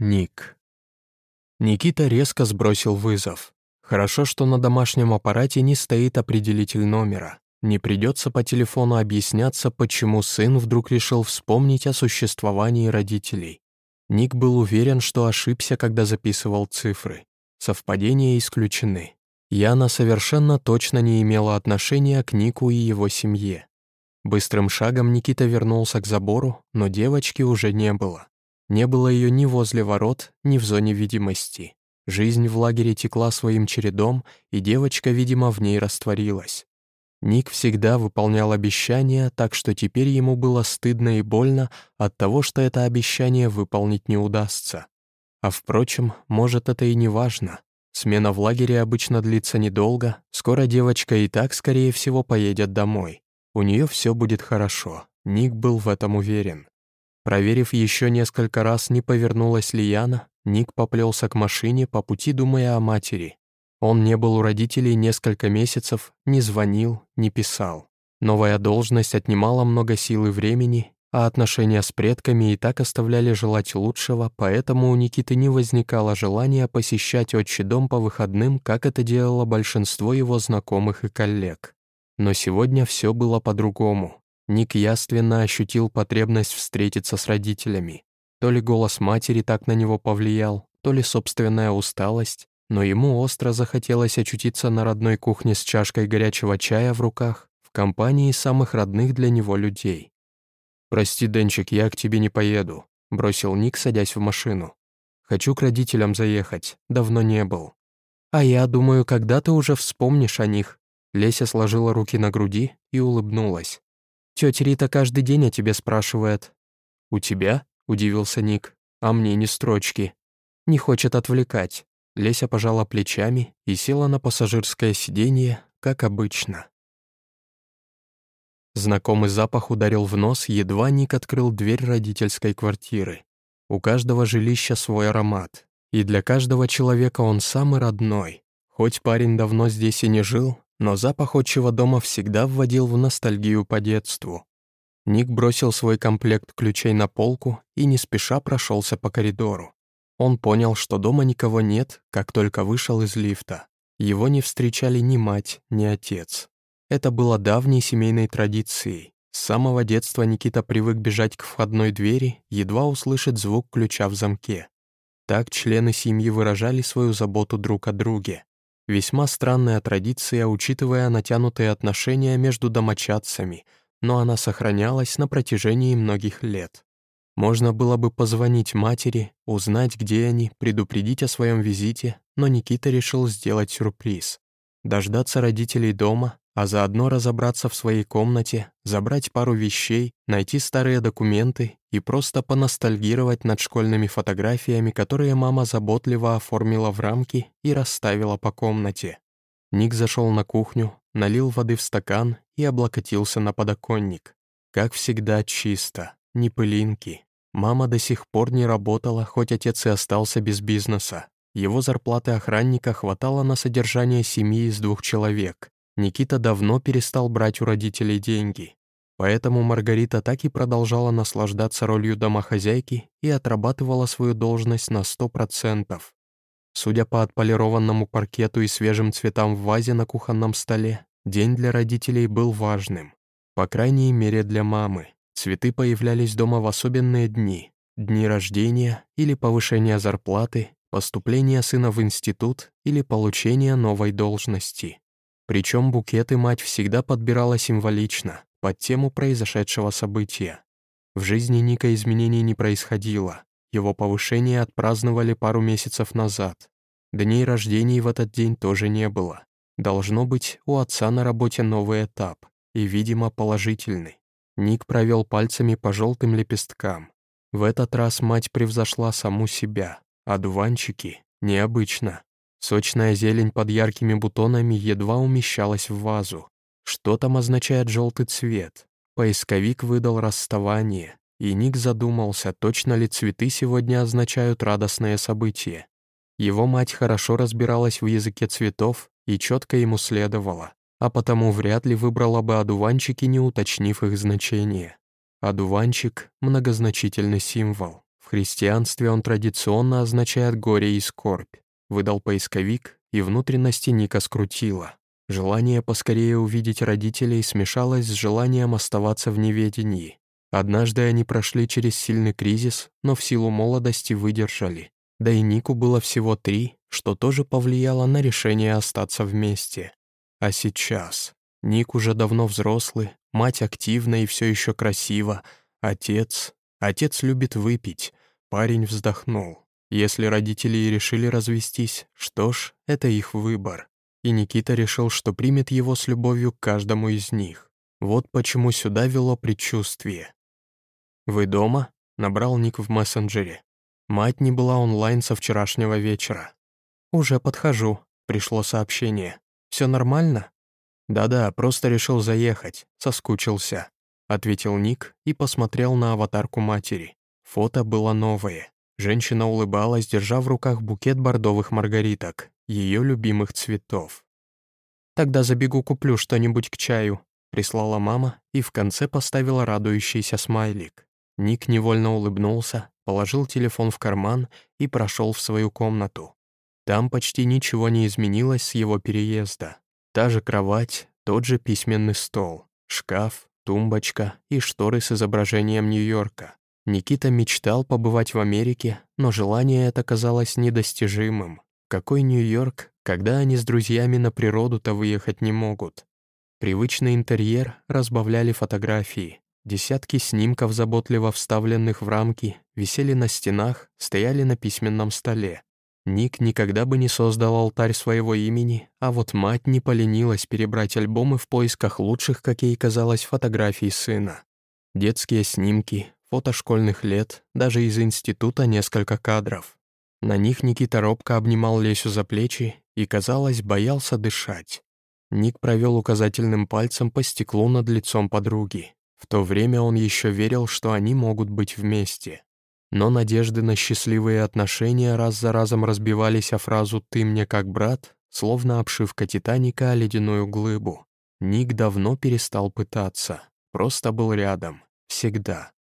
Ник. Никита резко сбросил вызов. Хорошо, что на домашнем аппарате не стоит определитель номера. Не придется по телефону объясняться, почему сын вдруг решил вспомнить о существовании родителей. Ник был уверен, что ошибся, когда записывал цифры. Совпадения исключены. Яна совершенно точно не имела отношения к Нику и его семье. Быстрым шагом Никита вернулся к забору, но девочки уже не было. Не было ее ни возле ворот, ни в зоне видимости. Жизнь в лагере текла своим чередом, и девочка, видимо, в ней растворилась. Ник всегда выполнял обещания, так что теперь ему было стыдно и больно от того, что это обещание выполнить не удастся. А впрочем, может, это и не важно. Смена в лагере обычно длится недолго, скоро девочка и так, скорее всего, поедет домой. У нее все будет хорошо, Ник был в этом уверен. Проверив еще несколько раз, не повернулась ли Яна, Ник поплелся к машине, по пути думая о матери. Он не был у родителей несколько месяцев, не звонил, не писал. Новая должность отнимала много сил и времени, а отношения с предками и так оставляли желать лучшего, поэтому у Никиты не возникало желания посещать отчий дом по выходным, как это делало большинство его знакомых и коллег. Но сегодня все было по-другому. Ник яственно ощутил потребность встретиться с родителями. То ли голос матери так на него повлиял, то ли собственная усталость, но ему остро захотелось очутиться на родной кухне с чашкой горячего чая в руках, в компании самых родных для него людей. «Прости, Денчик, я к тебе не поеду», — бросил Ник, садясь в машину. «Хочу к родителям заехать, давно не был». «А я думаю, когда ты уже вспомнишь о них». Леся сложила руки на груди и улыбнулась. Тетя Рита каждый день о тебе спрашивает». «У тебя?» — удивился Ник. «А мне не строчки». «Не хочет отвлекать». Леся пожала плечами и села на пассажирское сиденье, как обычно. Знакомый запах ударил в нос, едва Ник открыл дверь родительской квартиры. У каждого жилища свой аромат, и для каждого человека он самый родной. Хоть парень давно здесь и не жил, но запах отчего дома всегда вводил в ностальгию по детству. Ник бросил свой комплект ключей на полку и не спеша прошелся по коридору. Он понял, что дома никого нет, как только вышел из лифта. Его не встречали ни мать, ни отец. Это было давней семейной традицией. С самого детства Никита привык бежать к входной двери, едва услышит звук ключа в замке. Так члены семьи выражали свою заботу друг о друге. Весьма странная традиция, учитывая натянутые отношения между домочадцами, но она сохранялась на протяжении многих лет. Можно было бы позвонить матери, узнать, где они, предупредить о своем визите, но Никита решил сделать сюрприз. Дождаться родителей дома, а заодно разобраться в своей комнате, забрать пару вещей, найти старые документы и просто поностальгировать над школьными фотографиями, которые мама заботливо оформила в рамки и расставила по комнате. Ник зашел на кухню, налил воды в стакан и облокотился на подоконник. Как всегда, чисто, ни пылинки. Мама до сих пор не работала, хоть отец и остался без бизнеса. Его зарплаты охранника хватало на содержание семьи из двух человек, Никита давно перестал брать у родителей деньги, поэтому Маргарита так и продолжала наслаждаться ролью домохозяйки и отрабатывала свою должность на сто процентов. Судя по отполированному паркету и свежим цветам в вазе на кухонном столе, день для родителей был важным. По крайней мере для мамы. Цветы появлялись дома в особенные дни. Дни рождения или повышения зарплаты, поступления сына в институт или получения новой должности. Причем букеты мать всегда подбирала символично, под тему произошедшего события. В жизни Ника изменений не происходило, его повышение отпраздновали пару месяцев назад. Дней рождений в этот день тоже не было. Должно быть, у отца на работе новый этап, и, видимо, положительный. Ник провел пальцами по желтым лепесткам. В этот раз мать превзошла саму себя, а дуванчики — необычно. Сочная зелень под яркими бутонами едва умещалась в вазу. Что там означает желтый цвет? Поисковик выдал расставание, и Ник задумался, точно ли цветы сегодня означают радостное событие. Его мать хорошо разбиралась в языке цветов и четко ему следовала, а потому вряд ли выбрала бы одуванчики, не уточнив их значение. Одуванчик — многозначительный символ. В христианстве он традиционно означает горе и скорбь. Выдал поисковик, и внутренности Ника скрутило. Желание поскорее увидеть родителей смешалось с желанием оставаться в неведении. Однажды они прошли через сильный кризис, но в силу молодости выдержали. Да и Нику было всего три, что тоже повлияло на решение остаться вместе. А сейчас? Ник уже давно взрослый, мать активна и все еще красива, отец... Отец любит выпить. Парень вздохнул. Если родители и решили развестись, что ж, это их выбор. И Никита решил, что примет его с любовью к каждому из них. Вот почему сюда вело предчувствие. «Вы дома?» — набрал Ник в мессенджере. Мать не была онлайн со вчерашнего вечера. «Уже подхожу», — пришло сообщение. «Все нормально?» «Да-да, просто решил заехать, соскучился», — ответил Ник и посмотрел на аватарку матери. Фото было новое. Женщина улыбалась, держа в руках букет бордовых маргариток, ее любимых цветов. «Тогда забегу куплю что-нибудь к чаю», — прислала мама и в конце поставила радующийся смайлик. Ник невольно улыбнулся, положил телефон в карман и прошел в свою комнату. Там почти ничего не изменилось с его переезда. Та же кровать, тот же письменный стол, шкаф, тумбочка и шторы с изображением Нью-Йорка. Никита мечтал побывать в Америке, но желание это казалось недостижимым. Какой Нью-Йорк, когда они с друзьями на природу-то выехать не могут? Привычный интерьер разбавляли фотографии, Десятки снимков, заботливо вставленных в рамки, висели на стенах, стояли на письменном столе. Ник никогда бы не создал алтарь своего имени, а вот мать не поленилась перебрать альбомы в поисках лучших, как ей казалось, фотографий сына. Детские снимки, фото школьных лет, даже из института несколько кадров. На них Никита робко обнимал Лесю за плечи и, казалось, боялся дышать. Ник провел указательным пальцем по стеклу над лицом подруги. В то время он еще верил, что они могут быть вместе. Но надежды на счастливые отношения раз за разом разбивались о фразу «ты мне как брат», словно обшивка Титаника о ледяную глыбу. Ник давно перестал пытаться, просто был рядом, всегда.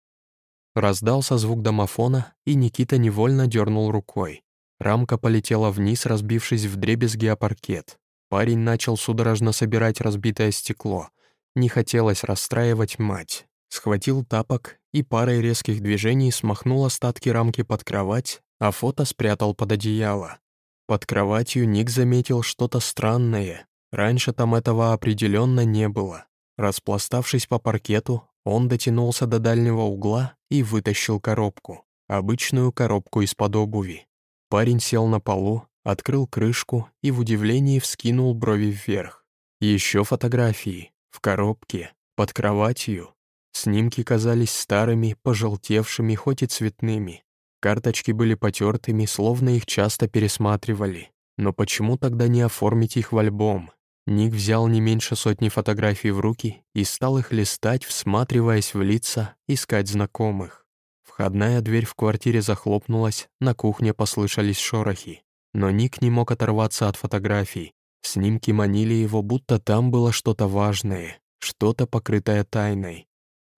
Раздался звук домофона, и Никита невольно дернул рукой. Рамка полетела вниз, разбившись в дребезги о паркет. Парень начал судорожно собирать разбитое стекло — не хотелось расстраивать мать. Схватил тапок и парой резких движений смахнул остатки рамки под кровать, а фото спрятал под одеяло. Под кроватью Ник заметил что-то странное. Раньше там этого определенно не было. Распластавшись по паркету, он дотянулся до дальнего угла и вытащил коробку. Обычную коробку из-под обуви. Парень сел на полу, открыл крышку и в удивлении вскинул брови вверх. Еще фотографии. В коробке, под кроватью, снимки казались старыми, пожелтевшими, хоть и цветными. Карточки были потертыми, словно их часто пересматривали. Но почему тогда не оформить их в альбом? Ник взял не меньше сотни фотографий в руки и стал их листать, всматриваясь в лица, искать знакомых. Входная дверь в квартире захлопнулась, на кухне послышались шорохи. Но Ник не мог оторваться от фотографий, Снимки манили его, будто там было что-то важное, что-то покрытое тайной.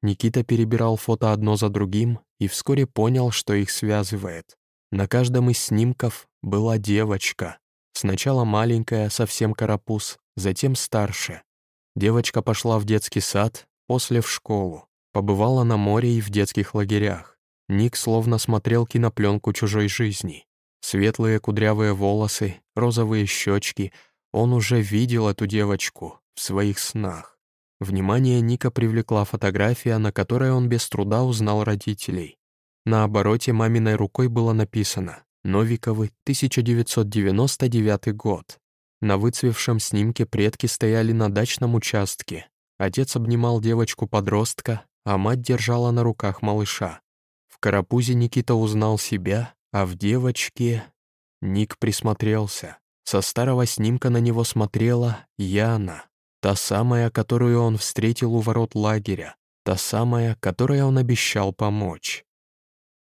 Никита перебирал фото одно за другим и вскоре понял, что их связывает. На каждом из снимков была девочка. Сначала маленькая, совсем карапуз, затем старше. Девочка пошла в детский сад, после в школу. Побывала на море и в детских лагерях. Ник словно смотрел кинопленку чужой жизни. Светлые кудрявые волосы, розовые щечки — он уже видел эту девочку в своих снах. Внимание Ника привлекла фотография, на которой он без труда узнал родителей. На обороте маминой рукой было написано «Новиковы, 1999 год». На выцвевшем снимке предки стояли на дачном участке. Отец обнимал девочку-подростка, а мать держала на руках малыша. В карапузе Никита узнал себя, а в девочке... Ник присмотрелся. Со старого снимка на него смотрела Яна, та самая, которую он встретил у ворот лагеря, та самая, которой он обещал помочь.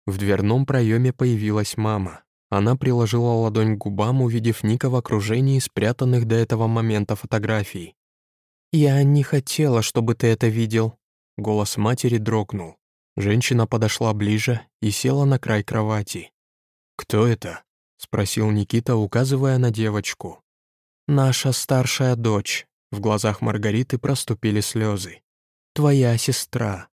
В дверном проеме появилась мама. Она приложила ладонь к губам, увидев Ника в окружении спрятанных до этого момента фотографий. «Я не хотела, чтобы ты это видел», — голос матери дрогнул. Женщина подошла ближе и села на край кровати. «Кто это?» — спросил Никита, указывая на девочку. «Наша старшая дочь», — в глазах Маргариты проступили слезы. «Твоя сестра».